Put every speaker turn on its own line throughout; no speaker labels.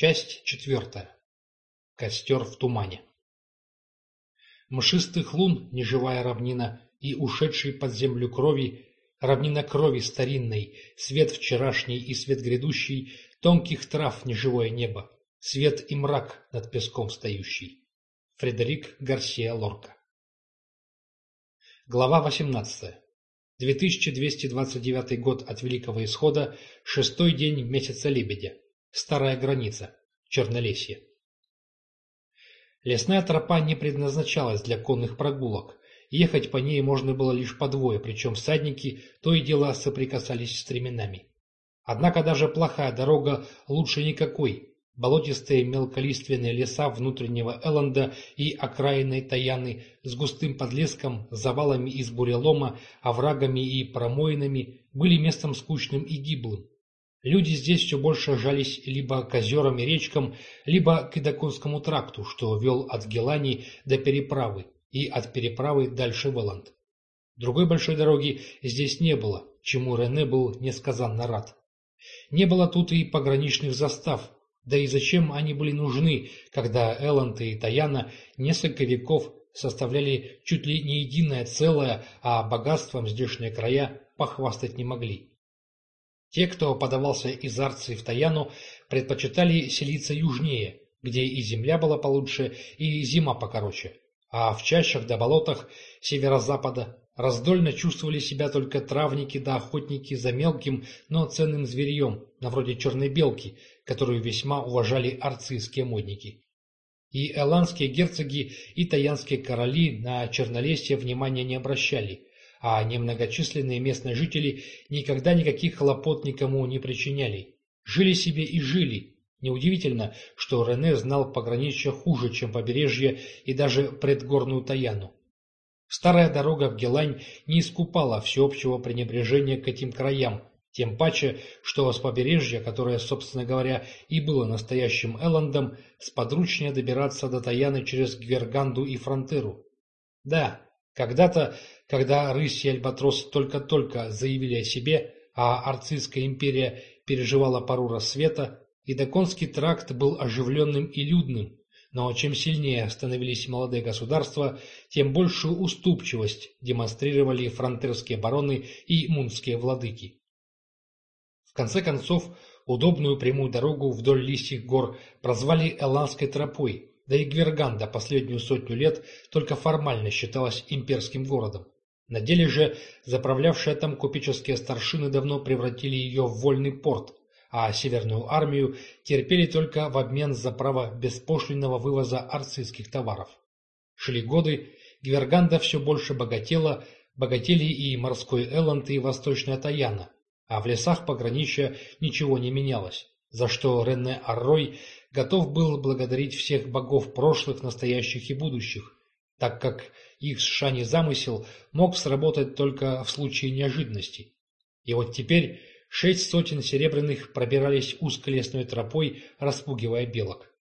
Часть четвертая. Костер в тумане. Мшистых лун, неживая равнина, и ушедший под землю крови, равнина крови старинной, свет вчерашний и свет грядущий, тонких трав неживое небо, свет и мрак над песком стоящий. Фредерик Гарсия Лорка. Глава 18. 2229 год от Великого Исхода, шестой день месяца Лебедя. Старая граница. Чернолесье. Лесная тропа не предназначалась для конных прогулок. Ехать по ней можно было лишь по двое, причем всадники то и дело соприкасались с стременами. Однако даже плохая дорога лучше никакой, болотистые мелколиственные леса внутреннего Элленда и окраинной Таяны с густым подлеском, завалами из бурелома, оврагами и промоинами были местом скучным и гиблым. Люди здесь все больше жались либо к озерам и речкам, либо к Идаконскому тракту, что вел от Гелани до переправы, и от переправы дальше в Элланд. Другой большой дороги здесь не было, чему Рене был несказанно рад. Не было тут и пограничных застав, да и зачем они были нужны, когда Элланд и Таяна несколько веков составляли чуть ли не единое целое, а богатством здешние края похвастать не могли. Те, кто подавался из Арции в Таяну, предпочитали селиться южнее, где и земля была получше, и зима покороче, а в чащах да болотах северо-запада Раздольно чувствовали себя только травники да охотники за мелким, но ценным зверьем, на вроде черной белки, которую весьма уважали арцийские модники. И эландские герцоги, и таянские короли на чернолесье внимания не обращали, а немногочисленные местные жители никогда никаких хлопот никому не причиняли. Жили себе и жили. Неудивительно, что Рене знал пограничье хуже, чем побережье и даже предгорную Таяну. Старая дорога в Гелань не искупала всеобщего пренебрежения к этим краям, тем паче, что с побережья, которое, собственно говоря, и было настоящим Элландом, сподручнее добираться до Таяны через Гверганду и Фронтеру. Да, когда-то, когда рысь и альбатрос только-только заявили о себе, а Арцистская империя переживала пару рассвета, и Даконский тракт был оживленным и людным, но чем сильнее становились молодые государства, тем большую уступчивость демонстрировали фронтерские бароны и мунские владыки. В конце концов, удобную прямую дорогу вдоль листьев гор прозвали Эландской тропой, да и Гверганда последнюю сотню лет только формально считалась имперским городом. На деле же заправлявшие там купеческие старшины давно превратили ее в вольный порт, а Северную армию терпели только в обмен за право беспошлинного вывоза арцистских товаров. Шли годы, Гверганда все больше богатела, богатели и морской Элланд, и восточная Таяна, а в лесах пограничья ничего не менялось, за что Рене Аррой готов был благодарить всех богов прошлых, настоящих и будущих, так как их шани замысел мог сработать только в случае неожиданности. И вот теперь Шесть сотен серебряных пробирались узколесной тропой, распугивая белок.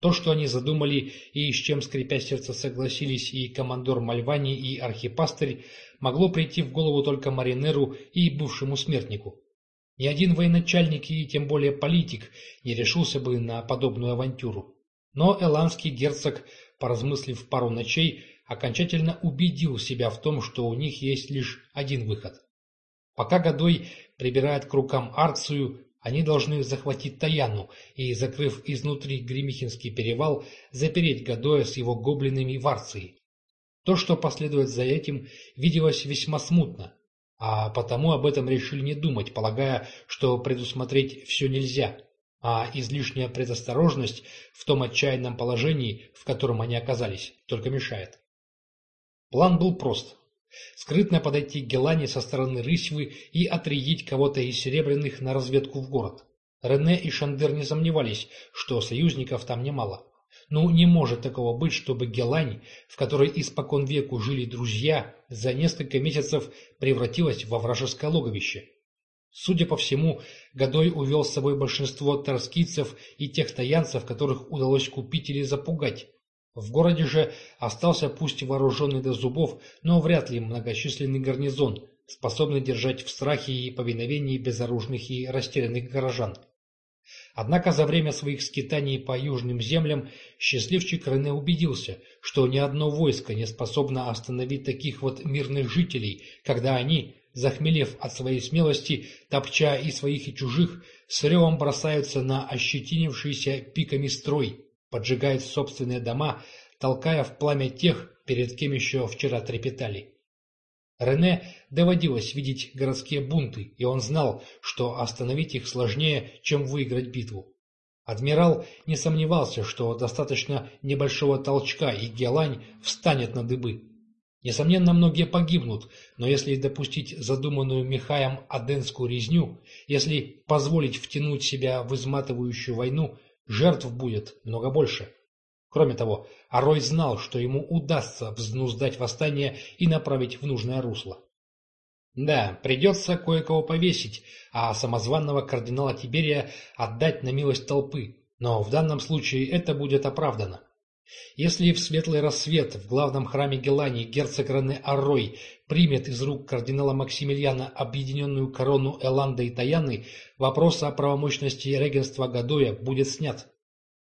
То, что они задумали и с чем, скрипя сердце, согласились и командор Мальвани, и архипастырь, могло прийти в голову только маринеру и бывшему смертнику. Ни один военачальник и тем более политик не решился бы на подобную авантюру. Но эландский герцог, поразмыслив пару ночей, окончательно убедил себя в том, что у них есть лишь один выход. Пока Годой прибирает к рукам Арцию, они должны захватить Таяну и, закрыв изнутри Гремихинский перевал, запереть Годоя с его гоблинами в Арции. То, что последует за этим, виделось весьма смутно, а потому об этом решили не думать, полагая, что предусмотреть все нельзя, а излишняя предосторожность в том отчаянном положении, в котором они оказались, только мешает. План был прост. Скрытно подойти к Гелане со стороны Рысьвы и отрядить кого-то из Серебряных на разведку в город. Рене и Шандер не сомневались, что союзников там немало. Ну, не может такого быть, чтобы Гелань, в которой испокон веку жили друзья, за несколько месяцев превратилась во вражеское логовище. Судя по всему, Годой увел с собой большинство торскийцев и тех таянцев, которых удалось купить или запугать. В городе же остался пусть вооруженный до зубов, но вряд ли многочисленный гарнизон, способный держать в страхе и повиновении безоружных и растерянных горожан. Однако за время своих скитаний по южным землям счастливчик Рене убедился, что ни одно войско не способно остановить таких вот мирных жителей, когда они, захмелев от своей смелости, топча и своих, и чужих, с ревом бросаются на ощетинившийся пиками строй, поджигают собственные дома, толкая в пламя тех, перед кем еще вчера трепетали. Рене доводилось видеть городские бунты, и он знал, что остановить их сложнее, чем выиграть битву. Адмирал не сомневался, что достаточно небольшого толчка, и Гелань встанет на дыбы. Несомненно, многие погибнут, но если допустить задуманную Михаем Аденскую резню, если позволить втянуть себя в изматывающую войну, жертв будет много больше. Кроме того, Арой знал, что ему удастся взнуздать восстание и направить в нужное русло. Да, придется кое-кого повесить, а самозванного кардинала Тиберия отдать на милость толпы, но в данном случае это будет оправдано. Если в светлый рассвет в главном храме Гелании герцог Рене Аррой примет из рук кардинала Максимилиана объединенную корону Эланда и Таяны, вопрос о правомощности регенства Гадоя будет снят.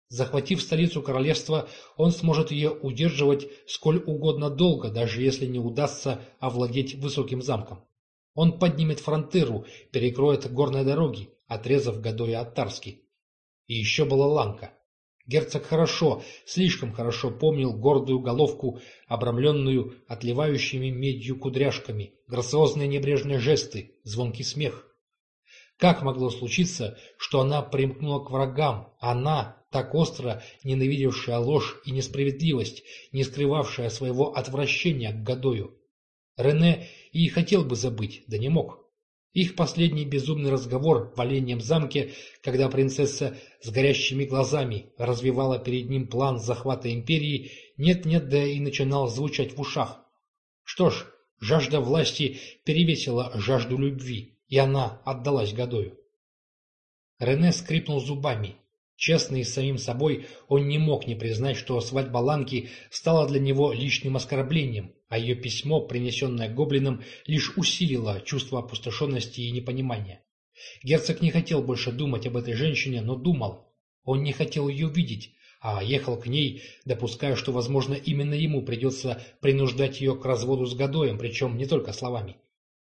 Захватив столицу королевства, он сможет ее удерживать сколь угодно долго, даже если не удастся овладеть высоким замком. Он поднимет фронтиру, перекроет горные дороги, отрезав Гадоя от Тарски. И еще была Ланка. Герцог хорошо, слишком хорошо помнил гордую головку, обрамленную отливающими медью кудряшками, грациозные небрежные жесты, звонкий смех. Как могло случиться, что она примкнула к врагам, она, так остро ненавидевшая ложь и несправедливость, не скрывавшая своего отвращения к Гадою? Рене и хотел бы забыть, да не мог. Их последний безумный разговор в Оленьем замке, когда принцесса с горящими глазами развивала перед ним план захвата империи, нет-нет, да и начинал звучать в ушах. Что ж, жажда власти перевесила жажду любви, и она отдалась Гадою. Рене скрипнул зубами. Честный с самим собой, он не мог не признать, что свадьба Ланки стала для него лишним оскорблением, а ее письмо, принесенное гоблином, лишь усилило чувство опустошенности и непонимания. Герцог не хотел больше думать об этой женщине, но думал. Он не хотел ее видеть, а ехал к ней, допуская, что, возможно, именно ему придется принуждать ее к разводу с Гадоем, причем не только словами.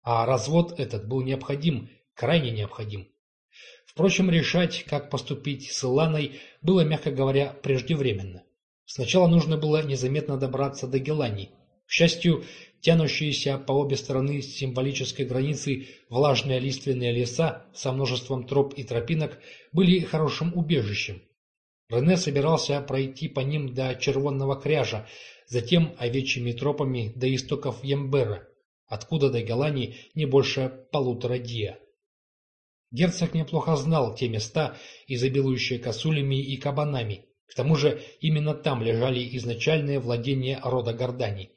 А развод этот был необходим, крайне необходим. Впрочем, решать, как поступить с Иланой, было, мягко говоря, преждевременно. Сначала нужно было незаметно добраться до Гелании. К счастью, тянущиеся по обе стороны символической границы влажные лиственные леса со множеством троп и тропинок были хорошим убежищем. Рене собирался пройти по ним до Червонного кряжа, затем овечьими тропами до истоков Ембера, откуда до Гелании не больше полутора диа. Герцог неплохо знал те места, изобилующие косулями и кабанами. К тому же именно там лежали изначальные владения рода Гордани.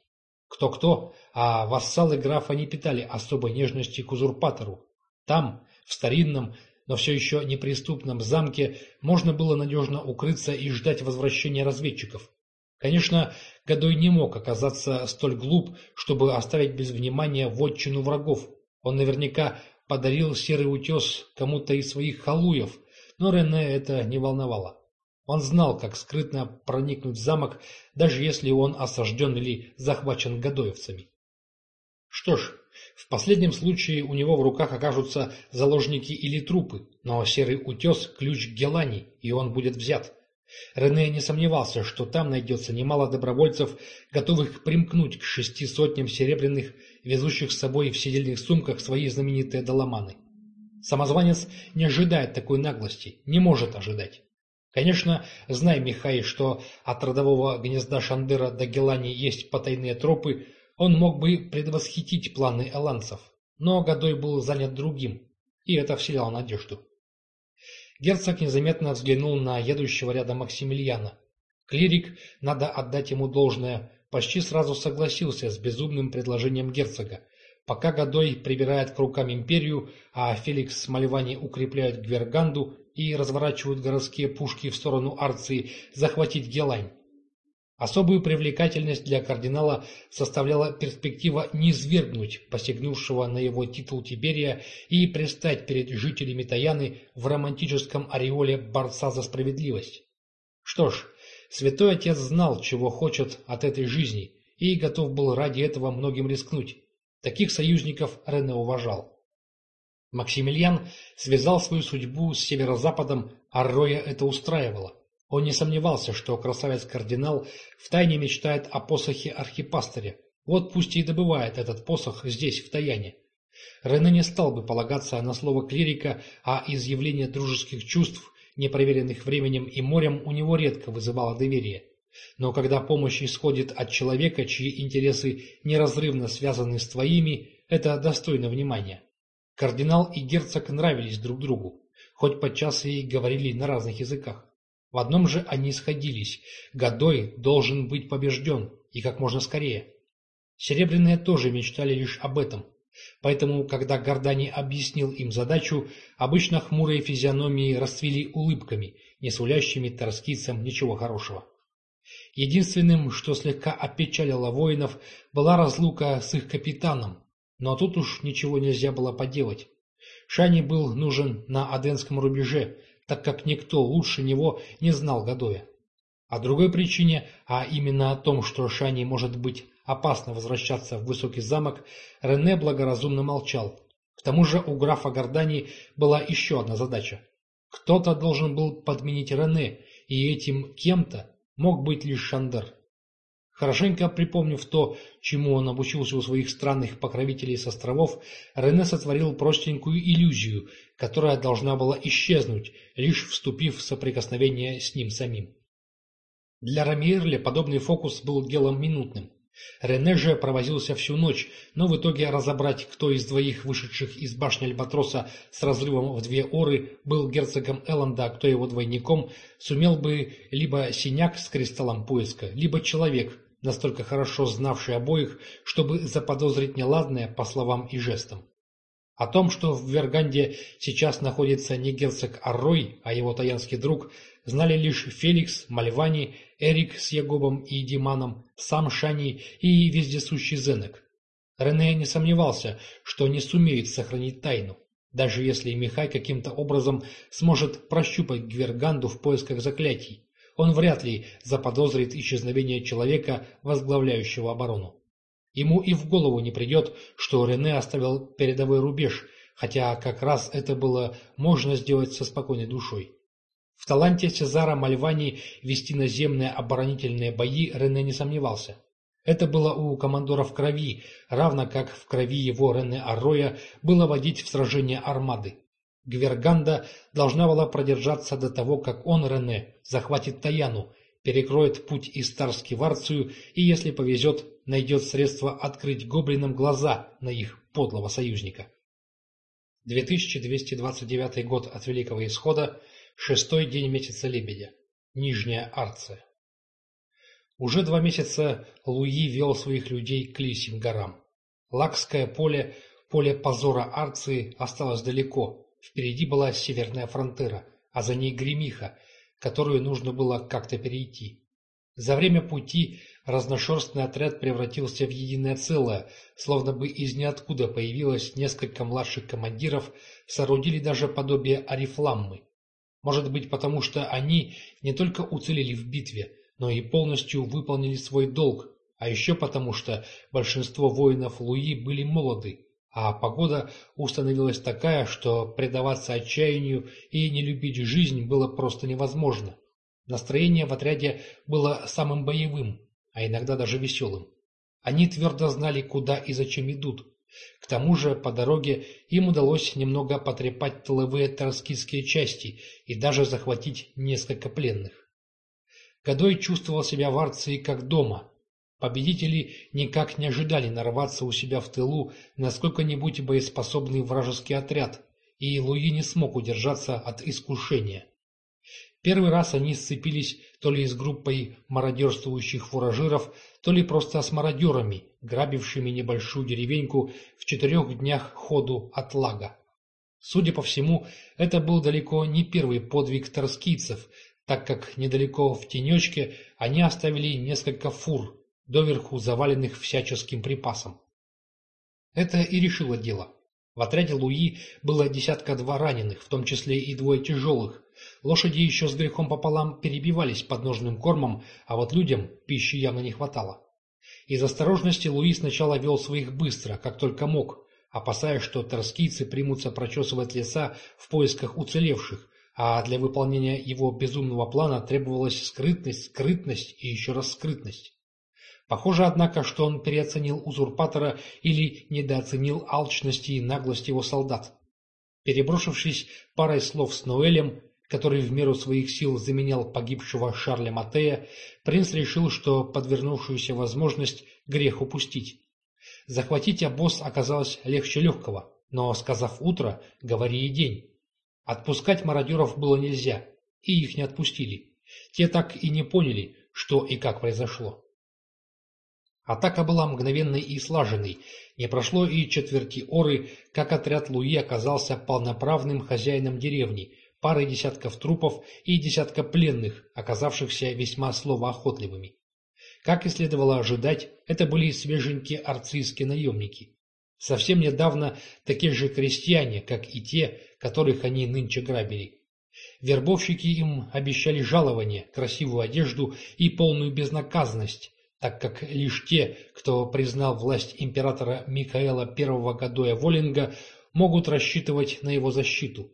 Кто-кто, а вассалы графа не питали особой нежности к узурпатору. Там, в старинном, но все еще неприступном замке, можно было надежно укрыться и ждать возвращения разведчиков. Конечно, Годой не мог оказаться столь глуп, чтобы оставить без внимания вотчину врагов. Он наверняка подарил серый утес кому-то из своих халуев, но Рене это не волновало. Он знал, как скрытно проникнуть в замок, даже если он осажден или захвачен гадоевцами. Что ж, в последнем случае у него в руках окажутся заложники или трупы, но серый утес – ключ к Гелани, и он будет взят. Рене не сомневался, что там найдется немало добровольцев, готовых примкнуть к шести сотням серебряных, везущих с собой в сидельных сумках свои знаменитые доломаны. Самозванец не ожидает такой наглости, не может ожидать. Конечно, зная Михай, что от родового гнезда Шандера до Гелани есть потайные тропы, он мог бы предвосхитить планы эланцев. Но Годой был занят другим, и это вселяло надежду. Герцог незаметно взглянул на едущего рядом Максимилиана. Клирик, надо отдать ему должное, почти сразу согласился с безумным предложением герцога. Пока Годой прибирает к рукам империю, а Феликс с Маливани укрепляют Гверганду и разворачивают городские пушки в сторону Арции захватить Гелань. Особую привлекательность для кардинала составляла перспектива не свергнуть посягнувшего на его титул Тиберия и предстать перед жителями Таяны в романтическом ореоле борца за справедливость. Что ж, святой отец знал, чего хочет от этой жизни, и готов был ради этого многим рискнуть. Таких союзников Рене уважал. Максимилиан связал свою судьбу с северо-западом, а Роя это устраивало. Он не сомневался, что красавец-кардинал втайне мечтает о посохе архипастыря. Вот пусть и добывает этот посох здесь, в Таяне. Рене не стал бы полагаться на слово клирика, а изъявление дружеских чувств, непроверенных временем и морем, у него редко вызывало доверие. Но когда помощь исходит от человека, чьи интересы неразрывно связаны с твоими, это достойно внимания. Кардинал и герцог нравились друг другу, хоть подчас и говорили на разных языках. В одном же они сходились – Годой должен быть побежден, и как можно скорее. Серебряные тоже мечтали лишь об этом. Поэтому, когда Гордани объяснил им задачу, обычно хмурые физиономии расцвели улыбками, не сулящими торскицам ничего хорошего. Единственным, что слегка опечалило воинов, была разлука с их капитаном, но тут уж ничего нельзя было поделать. Шани был нужен на Аденском рубеже, так как никто лучше него не знал Гадоя. О другой причине, а именно о том, что Шани может быть опасно возвращаться в высокий замок, Рене благоразумно молчал. К тому же у графа Гордани была еще одна задача. Кто-то должен был подменить Рене, и этим кем-то мог быть лишь Шандер. Хорошенько припомнив то, чему он обучился у своих странных покровителей с островов, Рене сотворил простенькую иллюзию, которая должна была исчезнуть, лишь вступив в соприкосновение с ним самим. Для Рамирля подобный фокус был делом минутным. Рене же провозился всю ночь, но в итоге разобрать, кто из двоих вышедших из башни Альбатроса с разрывом в две оры был герцогом Элленда, а кто его двойником, сумел бы либо синяк с кристаллом поиска, либо человек, настолько хорошо знавший обоих, чтобы заподозрить неладное по словам и жестам. О том, что в Верганде сейчас находится не герцог Аррой, а его таянский друг, знали лишь Феликс, Мальвани Эрик с Ягобом и Диманом, сам Шани и вездесущий Зенек. Рене не сомневался, что не сумеет сохранить тайну, даже если Михай каким-то образом сможет прощупать Гверганду в поисках заклятий. Он вряд ли заподозрит исчезновение человека, возглавляющего оборону. Ему и в голову не придет, что Рене оставил передовой рубеж, хотя как раз это было можно сделать со спокойной душой. В таланте Цезара Мальвани вести наземные оборонительные бои Рене не сомневался. Это было у командора в крови, равно как в крови его Рене Арроя было водить в сражение армады. Гверганда должна была продержаться до того, как он, Рене, захватит Таяну, перекроет путь из Тарски в Арцию и, если повезет, найдет средства открыть гоблинам глаза на их подлого союзника. 2229 год от Великого Исхода – Шестой день месяца Лебедя. Нижняя Арция. Уже два месяца Луи вел своих людей к Лисьим горам. Лакское поле, поле позора Арции, осталось далеко. Впереди была северная фронтера, а за ней Гремиха, которую нужно было как-то перейти. За время пути разношерстный отряд превратился в единое целое, словно бы из ниоткуда появилось несколько младших командиров, соорудили даже подобие арифламмы. Может быть, потому что они не только уцелели в битве, но и полностью выполнили свой долг, а еще потому что большинство воинов Луи были молоды, а погода установилась такая, что предаваться отчаянию и не любить жизнь было просто невозможно. Настроение в отряде было самым боевым, а иногда даже веселым. Они твердо знали, куда и зачем идут, к тому же по дороге им удалось немного потрепать тыловые торскистские части и даже захватить несколько пленных. Годой чувствовал себя в Арции как дома. Победители никак не ожидали нарваться у себя в тылу на сколько-нибудь боеспособный вражеский отряд, и Луи не смог удержаться от искушения. Первый раз они сцепились то ли с группой мародерствующих фуражиров, то ли просто с мародерами, грабившими небольшую деревеньку в четырех днях ходу от лага. Судя по всему, это был далеко не первый подвиг торскийцев, так как недалеко в тенечке они оставили несколько фур, доверху заваленных всяческим припасом. Это и решило дело. В отряде Луи было десятка-два раненых, в том числе и двое тяжелых. Лошади еще с грехом пополам перебивались подножным кормом, а вот людям пищи явно не хватало. Из осторожности Луи сначала вел своих быстро, как только мог, опасаясь, что торскийцы примутся прочесывать леса в поисках уцелевших, а для выполнения его безумного плана требовалась скрытность, скрытность и еще раз скрытность. Похоже, однако, что он переоценил узурпатора или недооценил алчность и наглость его солдат. Переброшившись парой слов с Ноэлем, который в меру своих сил заменял погибшего Шарля Матея, принц решил, что подвернувшуюся возможность грех упустить. Захватить обоз оказалось легче легкого, но, сказав утро, говори и день. Отпускать мародеров было нельзя, и их не отпустили. Те так и не поняли, что и как произошло. Атака была мгновенной и слаженной. Не прошло и четверти оры, как отряд Луи оказался полноправным хозяином деревни, парой десятков трупов и десятка пленных, оказавшихся весьма словоохотливыми. Как и следовало ожидать, это были свеженькие арцийские наемники. Совсем недавно такие же крестьяне, как и те, которых они нынче грабили. Вербовщики им обещали жалование, красивую одежду и полную безнаказанность, так как лишь те, кто признал власть императора Михаила I Гадоя Волинга, могут рассчитывать на его защиту.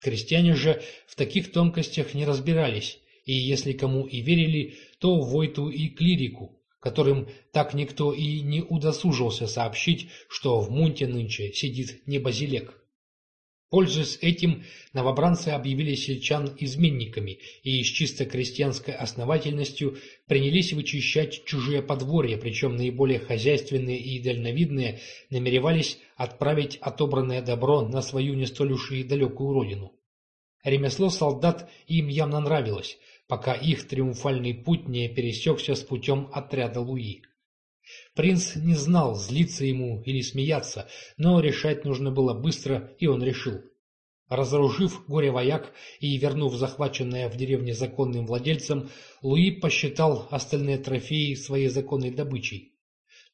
Крестьяне же в таких тонкостях не разбирались, и если кому и верили, то Войту и клирику, которым так никто и не удосужился сообщить, что в Мунте нынче сидит не базилек. Пользуясь этим, новобранцы объявили сельчан изменниками и с чисто крестьянской основательностью принялись вычищать чужие подворья, причем наиболее хозяйственные и дальновидные намеревались отправить отобранное добро на свою не столь уж и далекую родину. Ремесло солдат им явно нравилось, пока их триумфальный путь не пересекся с путем отряда Луи. Принц не знал, злиться ему или смеяться, но решать нужно было быстро, и он решил. Разоружив горе-вояк и вернув захваченное в деревне законным владельцам, Луи посчитал остальные трофеи своей законной добычей.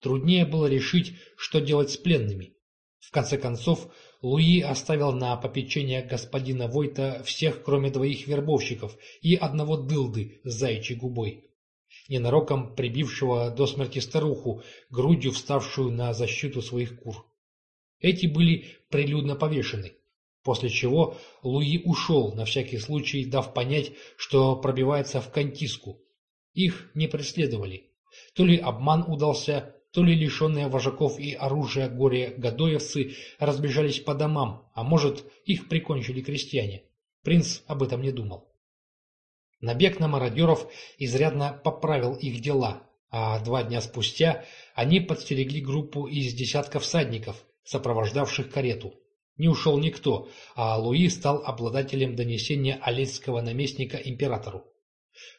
Труднее было решить, что делать с пленными. В конце концов, Луи оставил на попечение господина Войта всех, кроме двоих вербовщиков и одного дылды с заячьей губой ненароком прибившего до смерти старуху, грудью вставшую на защиту своих кур. Эти были прилюдно повешены, после чего Луи ушел, на всякий случай дав понять, что пробивается в Кантиску. Их не преследовали. То ли обман удался, то ли лишенные вожаков и оружия горе-гадоевцы разбежались по домам, а может, их прикончили крестьяне. Принц об этом не думал. Набег на мародеров изрядно поправил их дела, а два дня спустя они подстерегли группу из десятка всадников, сопровождавших карету. Не ушел никто, а Луи стал обладателем донесения алецкого наместника императору.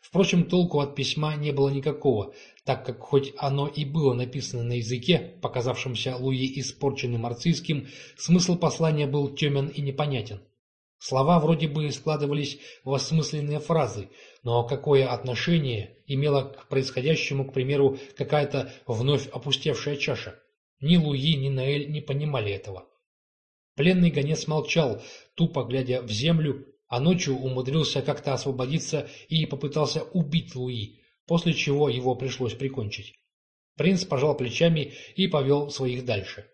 Впрочем, толку от письма не было никакого, так как хоть оно и было написано на языке, показавшемся Луи испорченным арцийским, смысл послания был темен и непонятен. Слова вроде бы складывались в осмысленные фразы, но какое отношение имела к происходящему, к примеру, какая-то вновь опустевшая чаша? Ни Луи, ни Наэль не понимали этого. Пленный гонец молчал, тупо глядя в землю, а ночью умудрился как-то освободиться и попытался убить Луи, после чего его пришлось прикончить. Принц пожал плечами и повел своих дальше.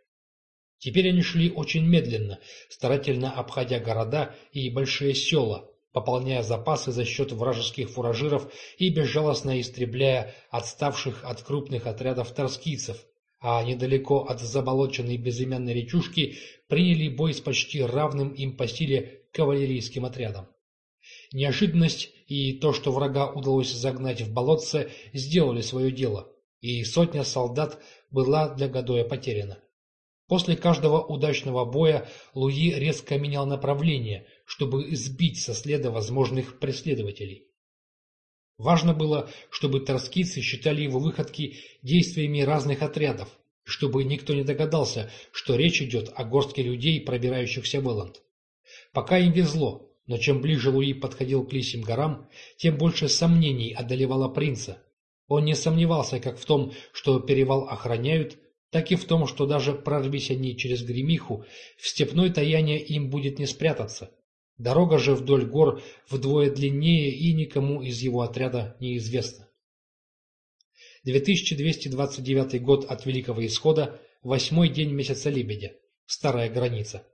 Теперь они шли очень медленно, старательно обходя города и большие села, пополняя запасы за счет вражеских фуражиров и безжалостно истребляя отставших от крупных отрядов торскийцев, а недалеко от заболоченной безымянной речушки приняли бой с почти равным им по силе кавалерийским отрядом. Неожиданность и то, что врага удалось загнать в болотце, сделали свое дело, и сотня солдат была для Гадоя потеряна. После каждого удачного боя Луи резко менял направление, чтобы сбить со следа возможных преследователей. Важно было, чтобы торскицы считали его выходки действиями разных отрядов, чтобы никто не догадался, что речь идет о горстке людей, пробирающихся в Элланд. Пока им везло, Но чем ближе Луи подходил к Лисим горам, тем больше сомнений одолевало принца. Он не сомневался как в том, что перевал охраняют, так и в том, что даже прорвись они через Гремиху, в степной таяние им будет не спрятаться. Дорога же вдоль гор вдвое длиннее и никому из его отряда неизвестна. 2229 год от Великого Исхода, восьмой день месяца Лебедя, старая граница.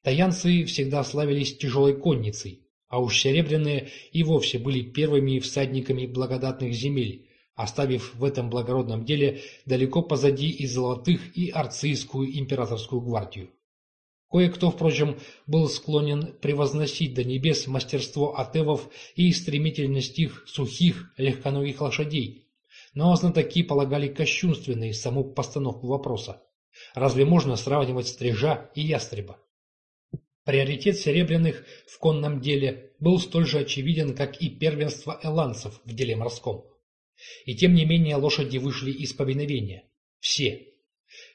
Таянцы всегда славились тяжелой конницей, а уж серебряные и вовсе были первыми всадниками благодатных земель, оставив в этом благородном деле далеко позади и золотых, и арцийскую императорскую гвардию. Кое-кто, впрочем, был склонен превозносить до небес мастерство атевов и стремительность их сухих, легконогих лошадей, но знатоки полагали кощунственной саму постановку вопроса. Разве можно сравнивать стрижа и ястреба? Приоритет серебряных в конном деле был столь же очевиден, как и первенство эланцев в деле морском. И тем не менее лошади вышли из повиновения. Все.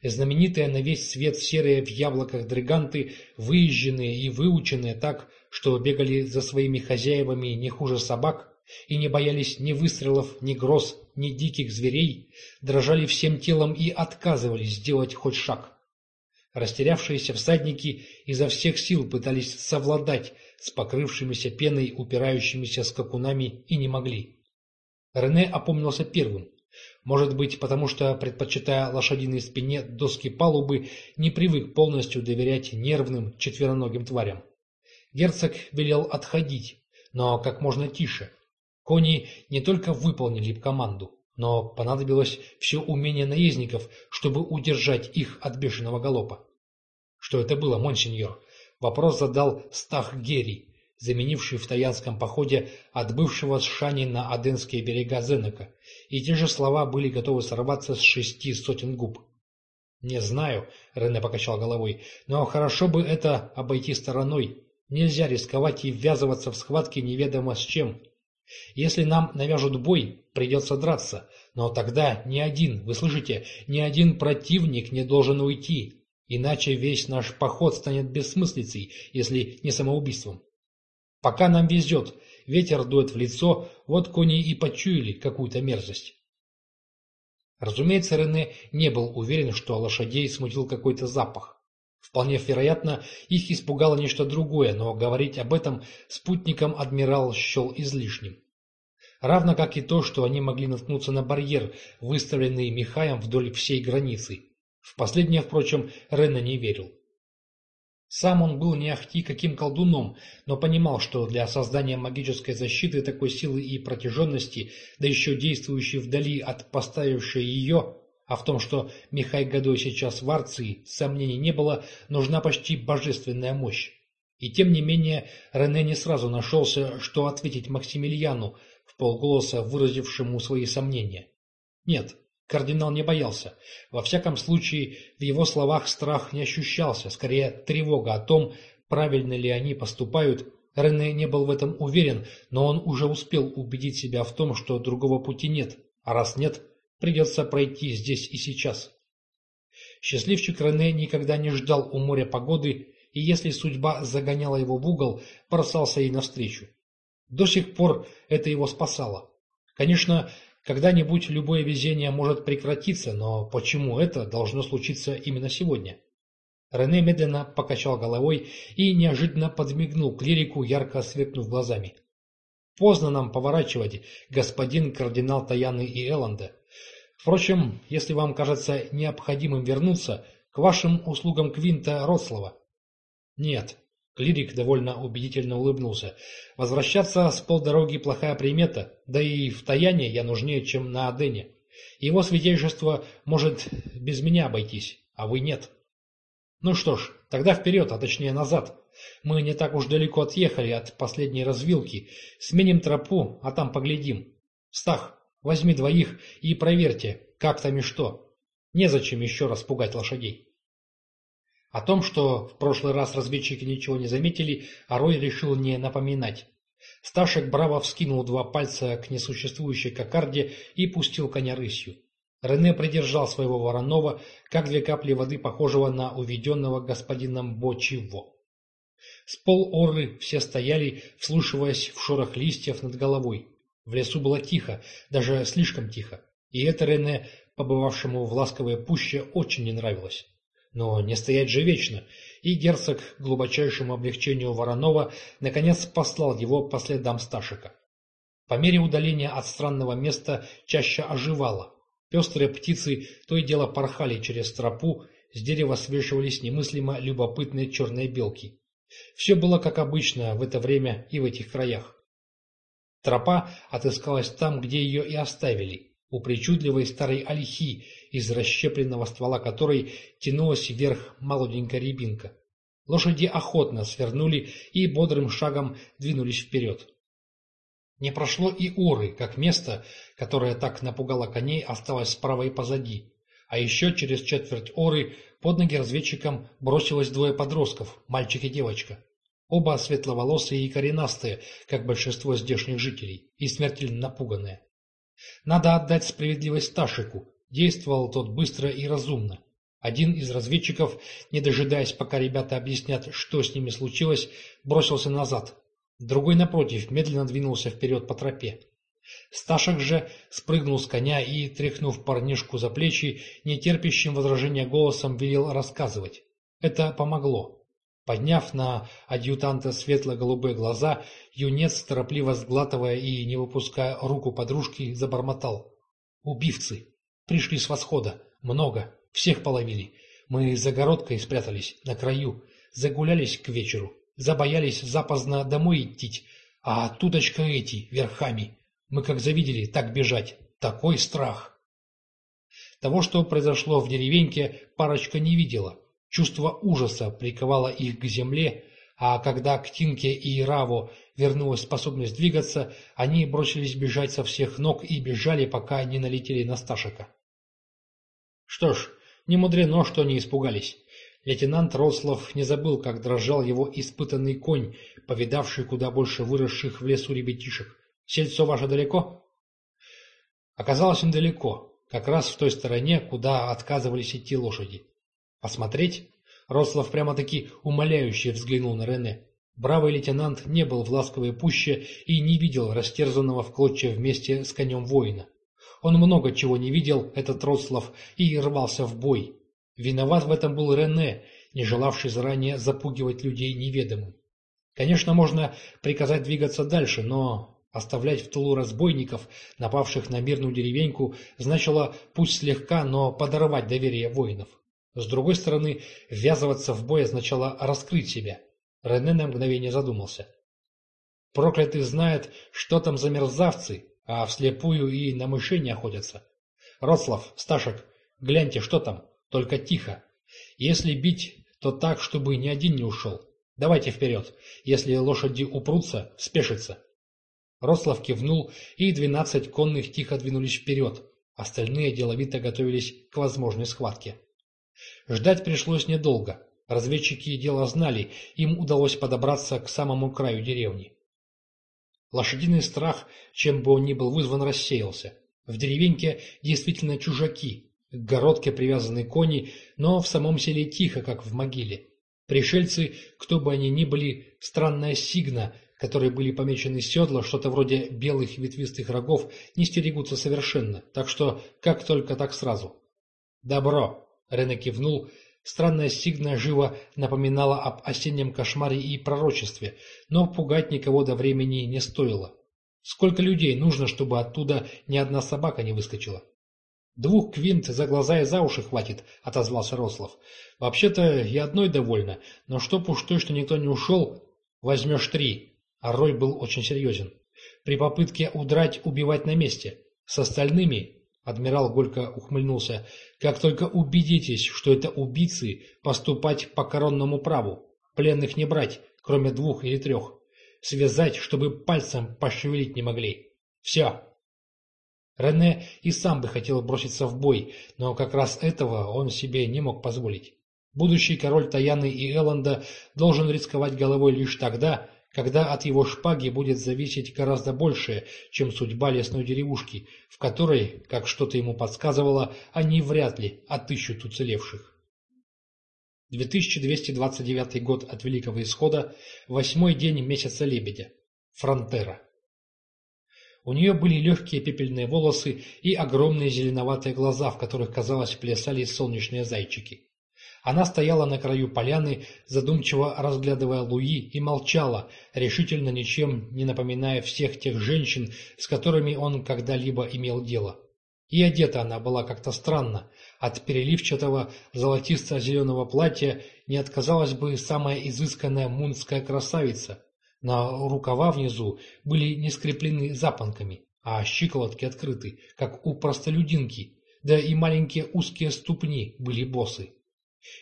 Знаменитые на весь свет серые в яблоках дриганты, выезженные и выученные так, что бегали за своими хозяевами не хуже собак и не боялись ни выстрелов, ни гроз, ни диких зверей, дрожали всем телом и отказывались сделать хоть шаг. Растерявшиеся всадники изо всех сил пытались совладать с покрывшимися пеной упирающимися скакунами и не могли. Рене опомнился первым. Может быть, потому что, предпочитая лошадиной спине доски палубы, не привык полностью доверять нервным четвероногим тварям. Герцог велел отходить, но как можно тише. Кони не только выполнили команду, но понадобилось все умение наездников, чтобы удержать их от бешеного галопа. Что это было, монсеньор? Вопрос задал Стах Герри, заменивший в Таянском походе отбывшего с Шани на Аденские берега Зенека, и те же слова были готовы сорваться с шести сотен губ. «Не знаю», — Рене покачал головой, — «но хорошо бы это обойти стороной. Нельзя рисковать и ввязываться в схватки неведомо с чем. Если нам навяжут бой, придется драться, но тогда ни один, вы слышите, ни один противник не должен уйти, иначе весь наш поход станет бессмыслицей, если не самоубийством. Пока нам везет, ветер дует в лицо, вот кони и почуяли какую-то мерзость. Разумеется, Рене не был уверен, что лошадей смутил какой-то запах. Вполне вероятно, их испугало нечто другое, но говорить об этом спутникам адмирал счел излишним. Равно как и то, что они могли наткнуться на барьер, выставленный Михаем вдоль всей границы. В последнее, впрочем, Рена не верил. Сам он был не ахти каким колдуном, но понимал, что для создания магической защиты такой силы и протяженности, да еще действующей вдали от поставившей ее, а в том, что Михай Годой сейчас в Арции, сомнений не было, нужна почти божественная мощь. И тем не менее Рене не сразу нашелся, что ответить Максимилиану, в полголоса выразившему свои сомнения. Нет, кардинал не боялся. Во всяком случае, в его словах страх не ощущался, скорее тревога о том, правильно ли они поступают. Рене не был в этом уверен, но он уже успел убедить себя в том, что другого пути нет, а раз нет, Придется пройти здесь и сейчас. Счастливчик Рене никогда не ждал у моря погоды, и если судьба загоняла его в угол, бросался ей навстречу. До сих пор это его спасало. Конечно, когда-нибудь любое везение может прекратиться, но почему это должно случиться именно сегодня? Рене медленно покачал головой и неожиданно подмигнул клирику, ярко сверкнув глазами. «Поздно нам поворачивать, господин кардинал Таяны и Элланда. Впрочем, если вам кажется необходимым вернуться, к вашим услугам Квинта Роцлава. Нет. Клирик довольно убедительно улыбнулся. Возвращаться с полдороги плохая примета, да и в Таяне я нужнее, чем на Адене. Его свидетельство может без меня обойтись, а вы нет. Ну что ж, тогда вперед, а точнее назад. Мы не так уж далеко отъехали от последней развилки. Сменим тропу, а там поглядим. Стах, Возьми двоих и проверьте, как там и что. Незачем еще раз пугать лошадей. О том, что в прошлый раз разведчики ничего не заметили, Арой решил не напоминать. Сташек браво вскинул два пальца к несуществующей кокарде и пустил коня рысью. Рене придержал своего Воронова, как две капли воды, похожего на уведенного господином Бочиво. С пол-оры все стояли, вслушиваясь в шорох листьев над головой. В лесу было тихо, даже слишком тихо, и это Рене, побывавшему в ласковой пуще, очень не нравилось. Но не стоять же вечно, и герцог, к глубочайшему облегчению Воронова, наконец послал его по следам Сташика. По мере удаления от странного места чаще оживало. Пестрые птицы то и дело порхали через тропу, с дерева свешивались немыслимо любопытные черные белки. Все было как обычно в это время и в этих краях. Тропа отыскалась там, где ее и оставили, у причудливой старой ольхи, из расщепленного ствола которой тянулась вверх молоденькая рябинка. Лошади охотно свернули и бодрым шагом двинулись вперед. Не прошло и оры, как место, которое так напугало коней, осталось справа и позади. А еще через четверть оры под ноги разведчикам бросилось двое подростков, мальчик и девочка. Оба светловолосые и коренастые, как большинство здешних жителей, и смертельно напуганные. Надо отдать справедливость Сташику, действовал тот быстро и разумно. Один из разведчиков, не дожидаясь, пока ребята объяснят, что с ними случилось, бросился назад, Другой, напротив, медленно двинулся вперед по тропе. Сташек же спрыгнул с коня и, тряхнув парнишку за плечи, нетерпящим возражения голосом велел рассказывать. Это помогло. Подняв на адъютанта светло-голубые глаза, юнец, торопливо сглатывая и не выпуская руку подружки, забормотал. «Убивцы! Пришли с восхода. Много. Всех половили. Мы за городкой спрятались, на краю. Загулялись к вечеру. Забоялись запоздно домой идти, а туточка эти, верхами. Мы как завидели, так бежать. Такой страх. Того, что произошло в деревеньке, парочка не видела. Чувство ужаса приковало их к земле, а когда к Тинке и Ираво вернулась способность двигаться, они бросились бежать со всех ног и бежали, пока не налетели на Сташика. Что ж, не мудрено, что они испугались. Лейтенант Рослов не забыл, как дрожал его испытанный конь, повидавший куда больше выросших в лесу ребятишек. «Сельцо ваше далеко?» Оказалось недалеко, как раз в той стороне, куда отказывались идти лошади. «Посмотреть?» Рослов прямо-таки умоляюще взглянул на Рене. Бравый лейтенант не был в ласковой пуще и не видел растерзанного в клочья вместе с конем воина. Он много чего не видел, этот Рослов, и рвался в бой, Виноват в этом был Рене, не желавший заранее запугивать людей неведомым. Конечно, можно приказать двигаться дальше, но оставлять в тылу разбойников, напавших на мирную деревеньку, значило пусть слегка, но подорвать доверие воинов. С другой стороны, ввязываться в бой означало раскрыть себя. Рене на мгновение задумался. Проклятый знает, что там за мерзавцы, а вслепую и на мышей не охотятся. Роцлав, Сташек, гляньте, что там? Только тихо. Если бить, то так, чтобы ни один не ушел. Давайте вперед. Если лошади упрутся, спешится. Рослав кивнул, и двенадцать конных тихо двинулись вперед. Остальные деловито готовились к возможной схватке. Ждать пришлось недолго. Разведчики дело знали, им удалось подобраться к самому краю деревни. Лошадиный страх, чем бы он ни был вызван, рассеялся. В деревеньке действительно чужаки, к городке привязаны кони, но в самом селе тихо, как в могиле. Пришельцы, кто бы они ни были, странная сигна, которые были помечены седла, что-то вроде белых ветвистых рогов, не стерегутся совершенно, так что как только так сразу. «Добро!» — Рене кивнул. Странная сигна живо напоминала об осеннем кошмаре и пророчестве, но пугать никого до времени не стоило. Сколько людей нужно, чтобы оттуда ни одна собака не выскочила? «Двух квинт за глаза и за уши хватит», — отозвался Рослов. «Вообще-то и одной довольно, но чтоб уж то, что никто не ушел, возьмешь три». А Рой был очень серьезен. «При попытке удрать убивать на месте. С остальными...» — адмирал Голько ухмыльнулся. «Как только убедитесь, что это убийцы, поступать по коронному праву. Пленных не брать, кроме двух или трех. Связать, чтобы пальцем пошевелить не могли. Все, Рене и сам бы хотел броситься в бой, но как раз этого он себе не мог позволить. Будущий король Таяны и Элланда должен рисковать головой лишь тогда, когда от его шпаги будет зависеть гораздо большее, чем судьба лесной деревушки, в которой, как что-то ему подсказывало, они вряд ли отыщут уцелевших. 2229 год от Великого Исхода, восьмой день месяца Лебедя. Фронтера. У нее были легкие пепельные волосы и огромные зеленоватые глаза, в которых, казалось, плясали солнечные зайчики. Она стояла на краю поляны, задумчиво разглядывая Луи, и молчала, решительно ничем не напоминая всех тех женщин, с которыми он когда-либо имел дело. И одета она была как-то странно. От переливчатого золотисто-зеленого платья не отказалась бы самая изысканная мунская красавица. На рукава внизу были не скреплены запонками, а щиколотки открыты, как у простолюдинки, да и маленькие узкие ступни были босы.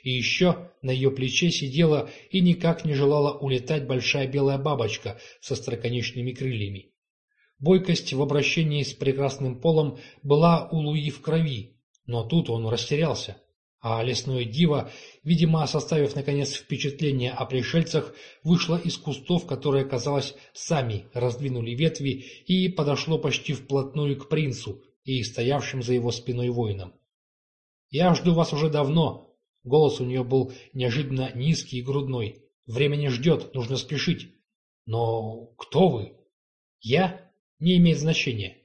И еще на ее плече сидела и никак не желала улетать большая белая бабочка со строконечными крыльями. Бойкость в обращении с прекрасным полом была у Луи в крови, но тут он растерялся. А лесное диво, видимо, составив наконец впечатление о пришельцах, вышло из кустов, которые, казалось, сами раздвинули ветви и подошло почти вплотную к принцу и стоявшим за его спиной воинам. «Я жду вас уже давно», Голос у нее был неожиданно низкий и грудной. «Время не ждет, нужно спешить». «Но кто вы?» «Я? Не имеет значения.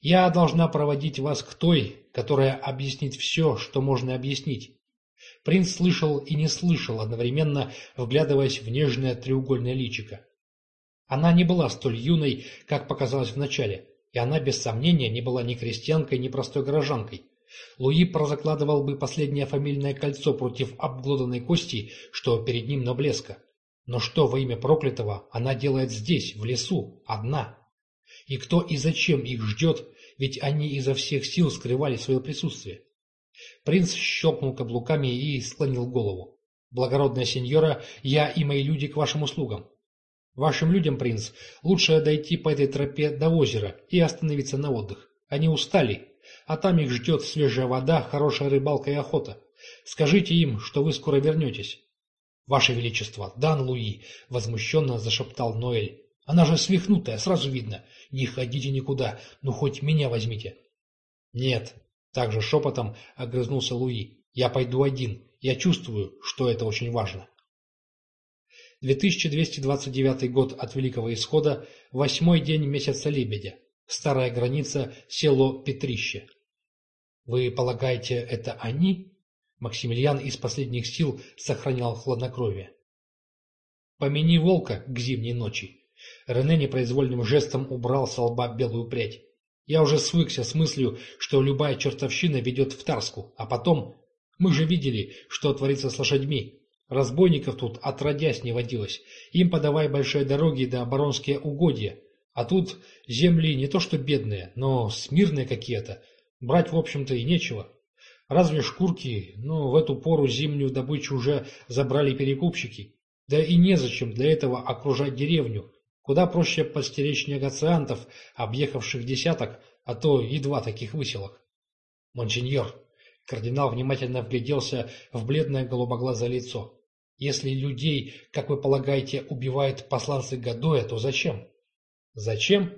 Я должна проводить вас к той, которая объяснит все, что можно объяснить». Принц слышал и не слышал, одновременно вглядываясь в нежное треугольное личико. Она не была столь юной, как показалось вначале, и она, без сомнения, не была ни крестьянкой, ни простой горожанкой. Луи прозакладывал бы последнее фамильное кольцо против обглоданной кости, что перед ним на блеска. Но что во имя проклятого она делает здесь, в лесу, одна? И кто и зачем их ждет, ведь они изо всех сил скрывали свое присутствие? Принц щелкнул каблуками и склонил голову. «Благородная сеньора, я и мои люди к вашим услугам. Вашим людям, принц, лучше дойти по этой тропе до озера и остановиться на отдых. Они устали, а там их ждет свежая вода, хорошая рыбалка и охота. Скажите им, что вы скоро вернетесь. «Ваше Величество, Дан Луи!» — возмущенно зашептал Ноэль. «Она же свихнутая, сразу видно. Не ходите никуда, ну хоть меня возьмите». «Нет», — также шепотом огрызнулся Луи. «Я пойду один. Я чувствую, что это очень важно». 2229 год от Великого Исхода, восьмой день месяца Лебедя. Старая граница, село Петрище. «Вы полагаете, это они?» Максимилиан из последних сил сохранял хладнокровие. «Помяни волка к зимней ночи». Рене непроизвольным жестом убрал с лба белую прядь. «Я уже свыкся с мыслью, что любая чертовщина ведет в Тарску, а потом... Мы же видели, что творится с лошадьми. Разбойников тут отродясь не водилось. Им подавай большие дороги да оборонские угодья. А тут земли не то что бедные, но смирные какие-то, Брать, в общем-то, и нечего. Разве шкурки, но в эту пору зимнюю добычу уже забрали перекупщики. Да и незачем для этого окружать деревню. Куда проще подстеречь негациантов, объехавших десяток, а то и два таких выселок. Монсеньор, кардинал внимательно вгляделся в бледное голубоглазое лицо. Если людей, как вы полагаете, убивают посланцы Гадоя, то зачем? Зачем?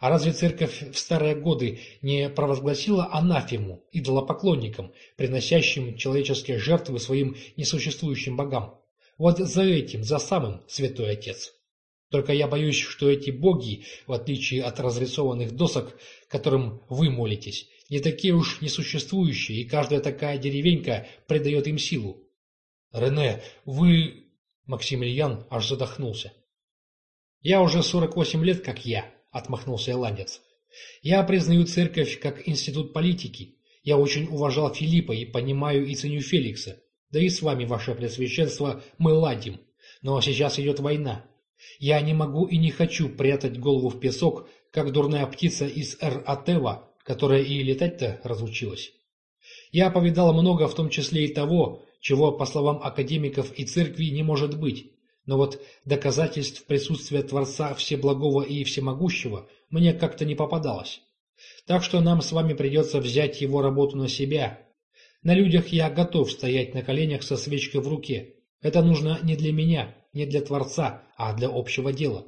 А разве церковь в старые годы не провозгласила анафему идолопоклонникам, приносящим человеческие жертвы своим несуществующим богам? Вот за этим, за самым, святой отец. Только я боюсь, что эти боги, в отличие от разрисованных досок, которым вы молитесь, не такие уж несуществующие, и каждая такая деревенька придает им силу. Рене, вы... Максимилиан аж задохнулся. Я уже сорок восемь лет, как я. — отмахнулся ирландец. «Я признаю церковь как институт политики. Я очень уважал Филиппа и понимаю и ценю Феликса. Да и с вами, ваше Преосвященство, мы ладим. Но сейчас идет война. Я не могу и не хочу прятать голову в песок, как дурная птица из Эр-Атева, которая и летать-то разучилась. Я повидал много, в том числе и того, чего, по словам академиков и церкви, не может быть. Но вот доказательств присутствия Творца Всеблагого и Всемогущего мне как-то не попадалось. Так что нам с вами придется взять его работу на себя. На людях я готов стоять на коленях со свечкой в руке. Это нужно не для меня, не для Творца, а для общего дела.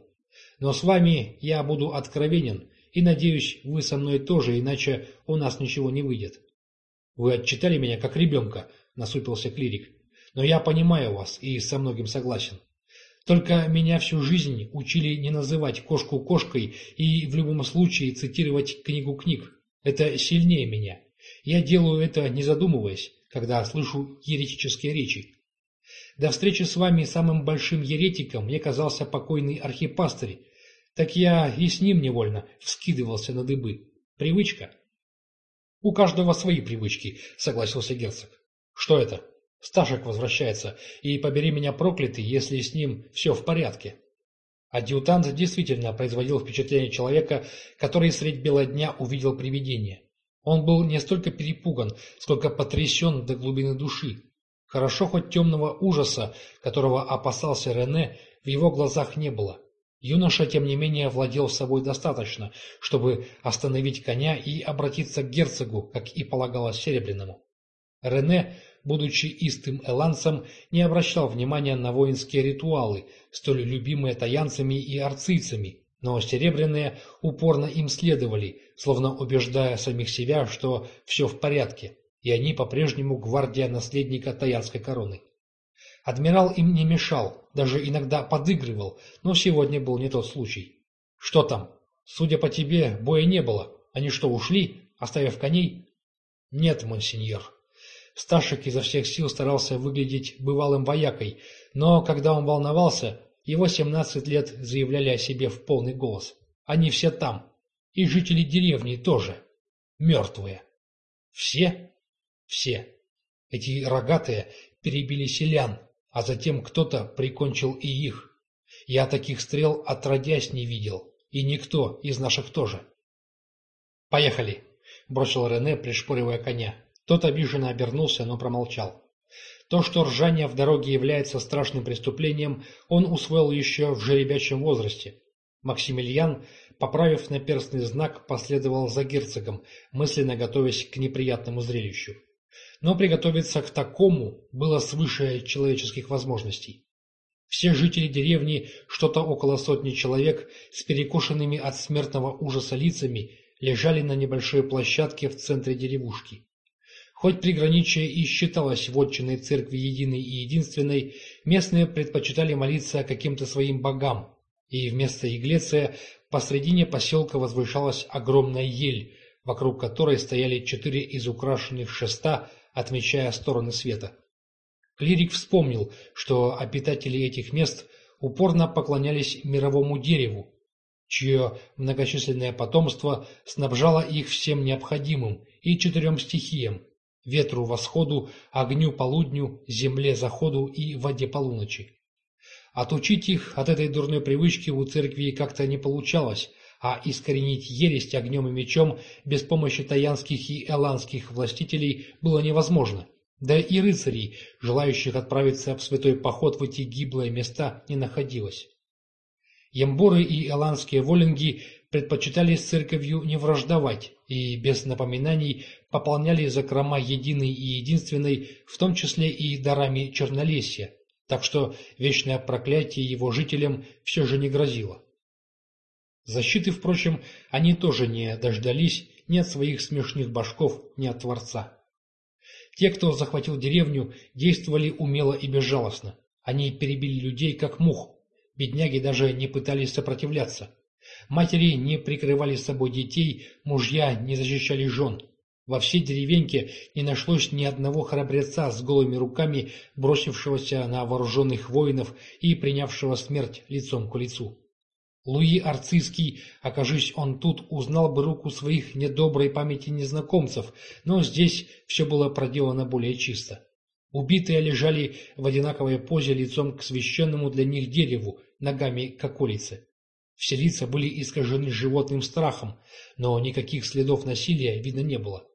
Но с вами я буду откровенен, и, надеюсь, вы со мной тоже, иначе у нас ничего не выйдет. Вы отчитали меня как ребенка, насупился клирик. Но я понимаю вас и со многим согласен. Только меня всю жизнь учили не называть кошку кошкой и в любом случае цитировать книгу книг. Это сильнее меня. Я делаю это не задумываясь, когда слышу еретические речи. До встречи с вами самым большим еретиком мне казался покойный архипастырь, так я и с ним невольно вскидывался на дыбы. Привычка. У каждого свои привычки, согласился герцог. Что это? Сташек возвращается, и побери меня проклятый, если с ним все в порядке. Адъютант действительно производил впечатление человека, который средь бела дня увидел привидение. Он был не столько перепуган, сколько потрясен до глубины души. Хорошо хоть темного ужаса, которого опасался Рене, в его глазах не было. Юноша, тем не менее, владел собой достаточно, чтобы остановить коня и обратиться к герцогу, как и полагалось Серебряному. Рене, будучи истым эланцем, не обращал внимания на воинские ритуалы, столь любимые таянцами и арцийцами, но Серебряные упорно им следовали, словно убеждая самих себя, что все в порядке, и они по-прежнему гвардия наследника Таянской короны. Адмирал им не мешал, даже иногда подыгрывал, но сегодня был не тот случай. «Что там? Судя по тебе, боя не было. Они что, ушли, оставив коней?» «Нет, монсеньор». Сташек изо всех сил старался выглядеть бывалым воякой, но когда он волновался, его семнадцать лет заявляли о себе в полный голос. Они все там. И жители деревни тоже. Мертвые. Все? Все. Эти рогатые перебили селян, а затем кто-то прикончил и их. Я таких стрел отродясь не видел, и никто из наших тоже. «Поехали!» — бросил Рене, пришпоривая коня. Тот обиженно обернулся, но промолчал. То, что ржание в дороге является страшным преступлением, он усвоил еще в жеребячем возрасте. Максимилиан, поправив наперстный знак, последовал за герцогом, мысленно готовясь к неприятному зрелищу. Но приготовиться к такому было свыше человеческих возможностей. Все жители деревни, что-то около сотни человек, с перекошенными от смертного ужаса лицами, лежали на небольшой площадке в центре деревушки. Хоть приграничие и считалось вотчиной церкви единой и единственной, местные предпочитали молиться каким-то своим богам, и вместо Иглеция посредине поселка возвышалась огромная ель, вокруг которой стояли четыре из украшенных шеста, отмечая стороны света. Клирик вспомнил, что обитатели этих мест упорно поклонялись мировому дереву, чье многочисленное потомство снабжало их всем необходимым и четырем стихиям – ветру восходу, огню полудню, земле заходу и воде полуночи. Отучить их от этой дурной привычки у церкви как-то не получалось, а искоренить ересь огнем и мечом без помощи таянских и эландских властителей было невозможно. Да и рыцарей, желающих отправиться в святой поход в эти гиблые места, не находилось. Ямборы и эландские волинги предпочитали с церковью не враждовать и без напоминаний пополняли закрома единой и единственной, в том числе и дарами чернолесья, так что вечное проклятие его жителям все же не грозило. Защиты, впрочем, они тоже не дождались ни от своих смешных башков, ни от Творца. Те, кто захватил деревню, действовали умело и безжалостно. Они перебили людей, как мух. Бедняги даже не пытались сопротивляться. Матери не прикрывали собой детей, мужья не защищали жен. Во всей деревеньке не нашлось ни одного храбреца с голыми руками, бросившегося на вооруженных воинов и принявшего смерть лицом к лицу. Луи Арцийский, окажись он тут, узнал бы руку своих недоброй памяти незнакомцев, но здесь все было проделано более чисто. Убитые лежали в одинаковой позе лицом к священному для них дереву, ногами к околице. Все лица были искажены животным страхом, но никаких следов насилия видно не было.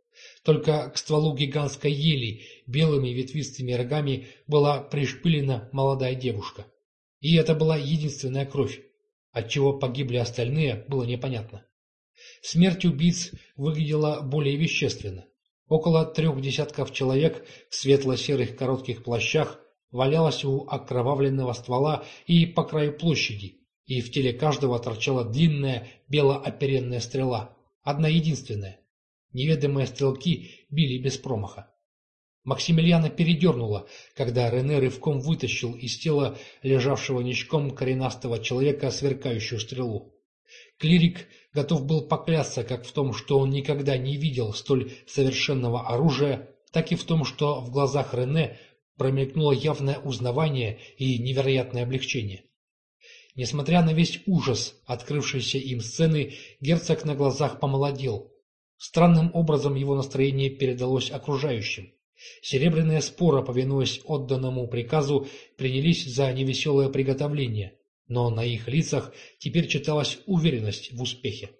Только к стволу гигантской ели белыми ветвистыми рогами была пришпилена молодая девушка. И это была единственная кровь. Отчего погибли остальные, было непонятно. Смерть убийц выглядела более вещественно. Около трех десятков человек в светло-серых коротких плащах валялось у окровавленного ствола и по краю площади, и в теле каждого торчала длинная белооперенная стрела, одна единственная. Неведомые стрелки били без промаха. Максимилиана передернуло, когда Рене рывком вытащил из тела лежавшего ничком коренастого человека сверкающую стрелу. Клирик готов был поклясться как в том, что он никогда не видел столь совершенного оружия, так и в том, что в глазах Рене промелькнуло явное узнавание и невероятное облегчение. Несмотря на весь ужас открывшейся им сцены, герцог на глазах помолодел. Странным образом его настроение передалось окружающим. Серебряные споры, повинуясь отданному приказу, принялись за невеселое приготовление, но на их лицах теперь читалась уверенность в успехе.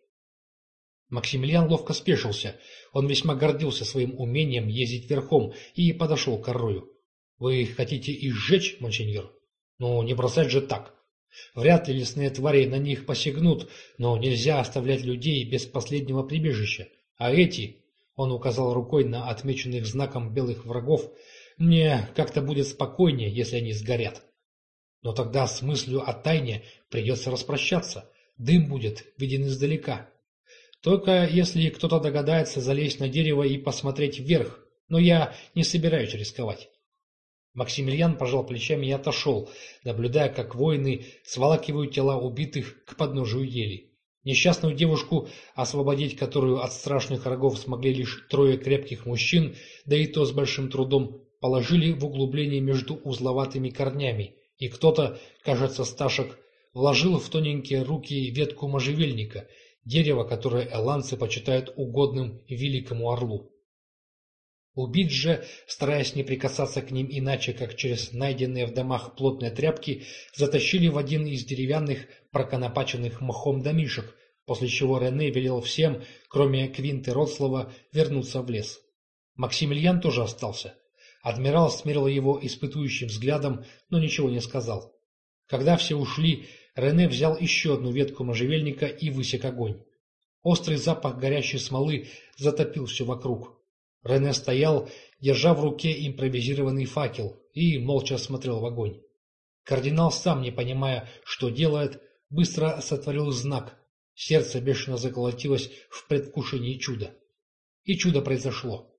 Максимилиан ловко спешился. Он весьма гордился своим умением ездить верхом и подошел к Оррою. «Вы хотите их сжечь, монсеньор? Ну, не бросать же так. Вряд ли лесные твари на них посягнут, но нельзя оставлять людей без последнего прибежища. А эти, он указал рукой на отмеченных знаком белых врагов, мне как-то будет спокойнее, если они сгорят. Но тогда с мыслью о тайне придется распрощаться. Дым будет виден издалека. Только если кто-то догадается залезть на дерево и посмотреть вверх, но я не собираюсь рисковать. Максимилиан пожал плечами и отошел, наблюдая, как воины сволакивают тела убитых к подножию ели. Несчастную девушку, освободить которую от страшных врагов смогли лишь трое крепких мужчин, да и то с большим трудом, положили в углубление между узловатыми корнями, и кто-то, кажется, Сташек, вложил в тоненькие руки ветку можжевельника, дерево, которое эланцы почитают угодным великому орлу. Убить же, стараясь не прикасаться к ним иначе, как через найденные в домах плотные тряпки, затащили в один из деревянных, проконопаченных мхом домишек, после чего Рене велел всем, кроме Квинты Роцлава, вернуться в лес. Максимилиан тоже остался. Адмирал смерил его испытующим взглядом, но ничего не сказал. Когда все ушли, Рене взял еще одну ветку можжевельника и высек огонь. Острый запах горящей смолы затопил все вокруг. Рене стоял, держа в руке импровизированный факел, и молча смотрел в огонь. Кардинал, сам не понимая, что делает, быстро сотворил знак. Сердце бешено заколотилось в предвкушении чуда. И чудо произошло.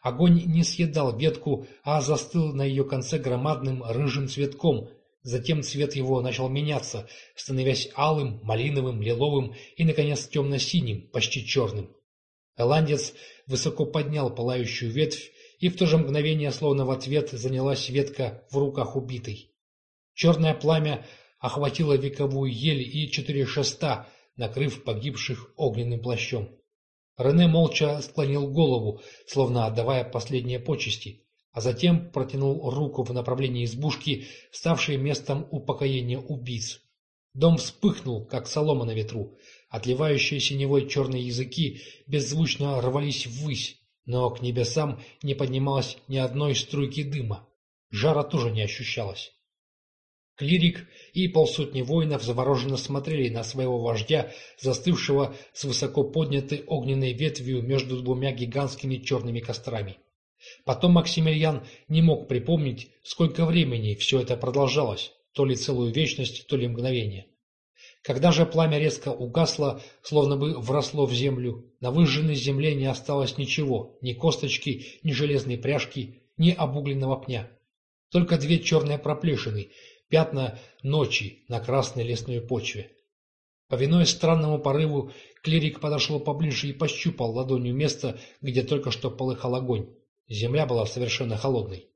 Огонь не съедал ветку, а застыл на ее конце громадным рыжим цветком. Затем цвет его начал меняться, становясь алым, малиновым, лиловым и, наконец, темно-синим, почти черным. Голландец высоко поднял пылающую ветвь, и в то же мгновение, словно в ответ, занялась ветка в руках убитой. Черное пламя охватило вековую ель и четыре шеста, накрыв погибших огненным плащом. Рене молча склонил голову, словно отдавая последние почести, а затем протянул руку в направлении избушки, ставшей местом упокоения убийц. Дом вспыхнул, как солома на ветру. Отливающие синевой черные языки беззвучно рвались ввысь, но к небесам не поднималось ни одной струйки дыма. Жара тоже не ощущалось. Клирик и полсотни воинов завороженно смотрели на своего вождя, застывшего с высоко поднятой огненной ветвью между двумя гигантскими черными кострами. Потом Максимилиан не мог припомнить, сколько времени все это продолжалось, то ли целую вечность, то ли мгновение. Когда же пламя резко угасло, словно бы вросло в землю, на выжженной земле не осталось ничего, ни косточки, ни железной пряжки, ни обугленного пня. Только две черные проплешины, пятна ночи на красной лесной почве. Повинуясь странному порыву, клирик подошел поближе и пощупал ладонью место, где только что полыхал огонь. Земля была совершенно холодной.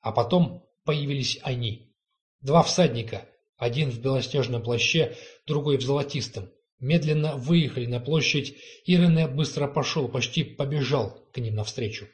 А потом появились они. Два всадника, один в белоснежном плаще, другой в золотистом. Медленно выехали на площадь, и Рене быстро пошел, почти побежал к ним навстречу.